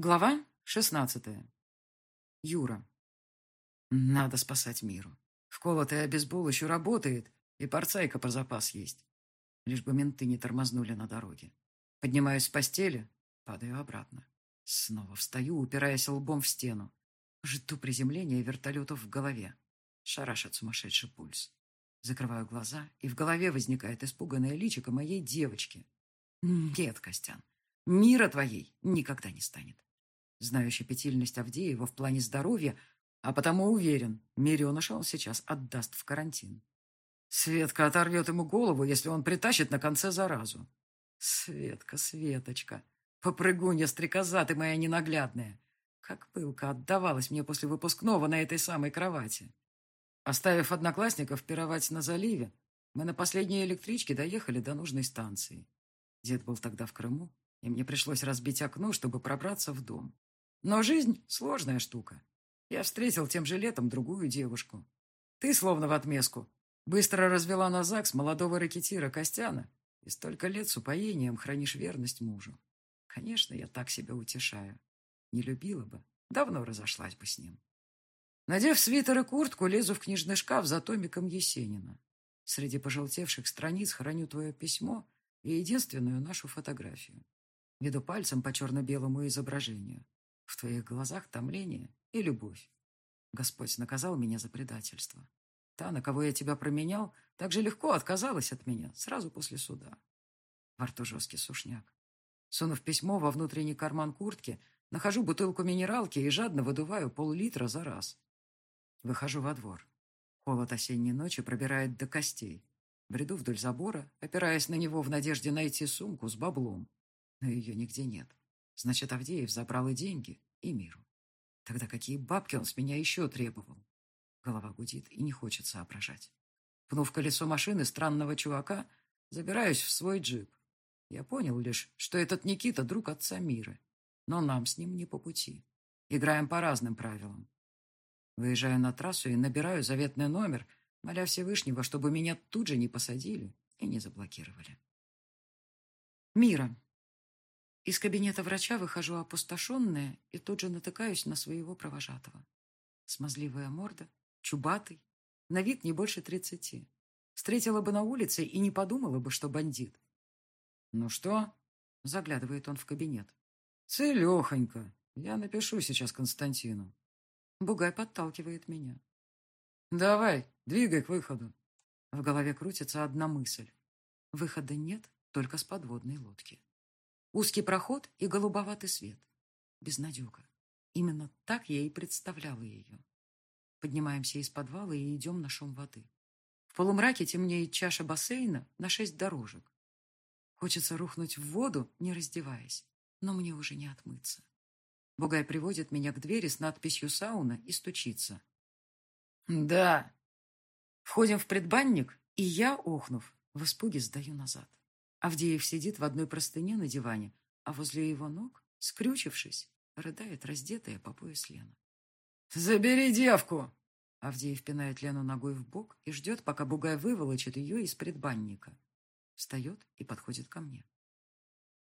Глава шестнадцатая. Юра. Надо спасать миру. Вколотый обезбол еще работает, и порцайка про запас есть. Лишь бы менты не тормознули на дороге. Поднимаюсь с постели, падаю обратно. Снова встаю, упираясь лбом в стену. Жду приземления вертолетов в голове. Шарашит сумасшедший пульс. Закрываю глаза, и в голове возникает испуганное личико моей девочки. Нет, Костян, мира твоей никогда не станет. Знаю щепетильность Авдеева в плане здоровья, а потому уверен, Миреныша он сейчас отдаст в карантин. Светка оторвет ему голову, если он притащит на конце заразу. Светка, Светочка, попрыгунья стрекоза ты моя ненаглядная. Как пылка отдавалась мне после выпускного на этой самой кровати. Оставив одноклассников пировать на заливе, мы на последней электричке доехали до нужной станции. Дед был тогда в Крыму, и мне пришлось разбить окно, чтобы пробраться в дом. Но жизнь — сложная штука. Я встретил тем же летом другую девушку. Ты, словно в отместку, быстро развела на ЗАГС молодого ракетира Костяна и столько лет с упоением хранишь верность мужу. Конечно, я так себя утешаю. Не любила бы, давно разошлась бы с ним. Надев свитер и куртку, лезу в книжный шкаф за томиком Есенина. Среди пожелтевших страниц храню твое письмо и единственную нашу фотографию. Веду пальцем по черно-белому изображению. В твоих глазах томление и любовь. Господь наказал меня за предательство. Та, на кого я тебя променял, так же легко отказалась от меня сразу после суда. Во рту жесткий сушняк. Сунув письмо во внутренний карман куртки, нахожу бутылку минералки и жадно выдуваю пол-литра за раз. Выхожу во двор. Холод осенней ночи пробирает до костей. Бреду вдоль забора, опираясь на него в надежде найти сумку с баблом. Но ее нигде нет. Значит, Авдеев забрал и деньги, и миру. Тогда какие бабки он с меня еще требовал? Голова гудит и не хочет соображать. Пнув колесо машины странного чувака, забираюсь в свой джип. Я понял лишь, что этот Никита друг отца Миры. Но нам с ним не по пути. Играем по разным правилам. Выезжаю на трассу и набираю заветный номер, моля Всевышнего, чтобы меня тут же не посадили и не заблокировали. Мира. Из кабинета врача выхожу опустошенная и тут же натыкаюсь на своего провожатого. Смазливая морда, чубатый, на вид не больше тридцати. Встретила бы на улице и не подумала бы, что бандит. «Ну что?» — заглядывает он в кабинет. «Целехонько. Я напишу сейчас Константину. Бугай подталкивает меня. «Давай, двигай к выходу». В голове крутится одна мысль. Выхода нет, только с подводной лодки. Узкий проход и голубоватый свет. Безнадега. Именно так я и представляла ее. Поднимаемся из подвала и идем на шум воды. В полумраке темнеет чаша бассейна на шесть дорожек. Хочется рухнуть в воду, не раздеваясь, но мне уже не отмыться. Бугай приводит меня к двери с надписью «Сауна» и стучится. «Да». Входим в предбанник, и я, охнув, в испуге сдаю назад. Авдеев сидит в одной простыне на диване, а возле его ног, скрючившись, рыдает раздетая по пояс Лена. «Забери девку!» Авдеев пинает Лену ногой в бок и ждет, пока Бугай выволочит ее из предбанника. Встает и подходит ко мне.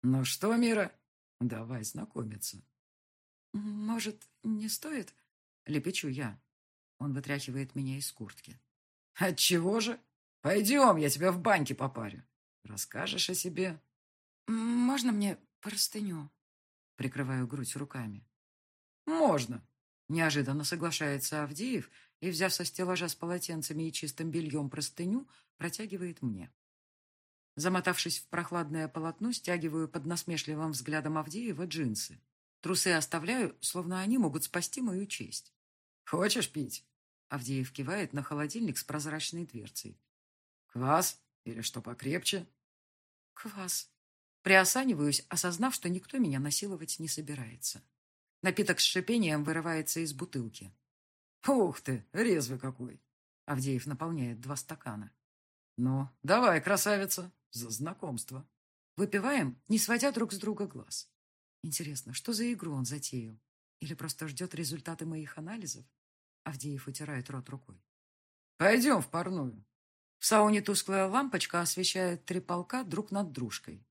«Ну что, Мира, давай знакомиться». «Может, не стоит?» — лепечу я. Он вытряхивает меня из куртки. «Отчего же? Пойдем, я тебя в баньке попарю. Расскажешь о себе?» «Можно мне простыню?» Прикрываю грудь руками. «Можно!» Неожиданно соглашается Авдеев и, взяв со стеллажа с полотенцами и чистым бельем простыню, протягивает мне. Замотавшись в прохладное полотно, стягиваю под насмешливым взглядом Авдеева джинсы. Трусы оставляю, словно они могут спасти мою честь. «Хочешь пить?» Авдеев кивает на холодильник с прозрачной дверцей. «Квас? Или что покрепче?» «Квас». Приосаниваюсь, осознав, что никто меня насиловать не собирается. Напиток с шипением вырывается из бутылки. «Ух ты, резвый какой!» Авдеев наполняет два стакана. «Ну, давай, красавица, за знакомство». Выпиваем, не сводя друг с друга глаз. Интересно, что за игру он затеял? Или просто ждет результаты моих анализов? Авдеев утирает рот рукой. Пойдем в парную. В сауне тусклая лампочка освещает три полка друг над дружкой.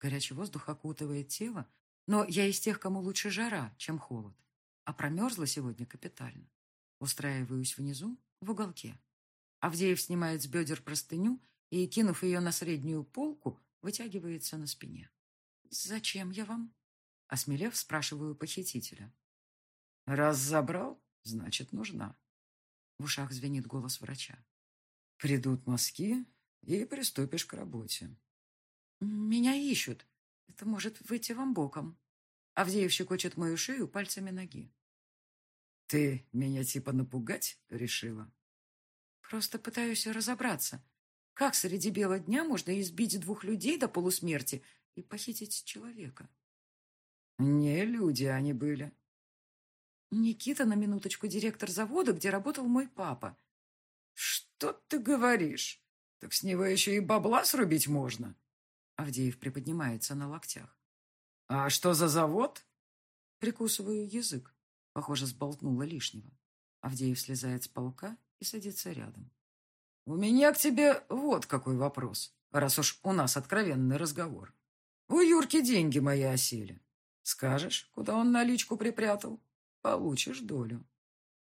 Горячий воздух окутывает тело, Но я из тех, кому лучше жара, чем холод. А промерзла сегодня капитально. Устраиваюсь внизу, в уголке. Авдеев снимает с бедер простыню и, кинув ее на среднюю полку, вытягивается на спине. «Зачем я вам?» Осмелев, спрашиваю похитителя. «Раз забрал, значит, нужна». В ушах звенит голос врача. «Придут мазки, и приступишь к работе». «Меня ищут. Это может выйти вам боком». Авдеев щекочет мою шею пальцами ноги. «Ты меня типа напугать решила?» «Просто пытаюсь разобраться. Как среди бела дня можно избить двух людей до полусмерти и похитить человека?» «Не люди они были». «Никита, на минуточку, директор завода, где работал мой папа». «Что ты говоришь? Так с него еще и бабла срубить можно?» Авдеев приподнимается на локтях. «А что за завод?» Прикусываю язык. Похоже, сболтнула лишнего. Авдеев слезает с полка и садится рядом. «У меня к тебе вот какой вопрос, раз уж у нас откровенный разговор. У Юрки деньги мои осели. Скажешь, куда он наличку припрятал? Получишь долю».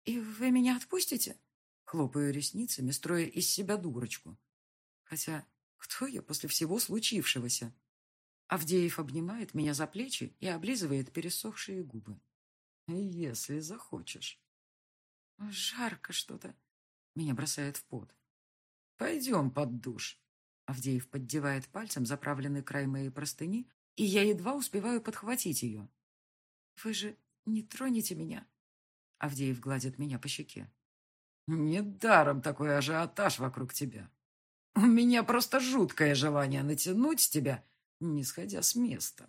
«И вы меня отпустите?» Хлопаю ресницами, строя из себя дурочку. Хотя, кто я после всего случившегося? Авдеев обнимает меня за плечи и облизывает пересохшие губы. Если захочешь. Жарко что-то. Меня бросает в пот. Пойдем под душ. Авдеев поддевает пальцем заправленный край моей простыни, и я едва успеваю подхватить ее. Вы же не тронете меня? Авдеев гладит меня по щеке. Недаром такой ажиотаж вокруг тебя. У меня просто жуткое желание натянуть тебя, не сходя с места.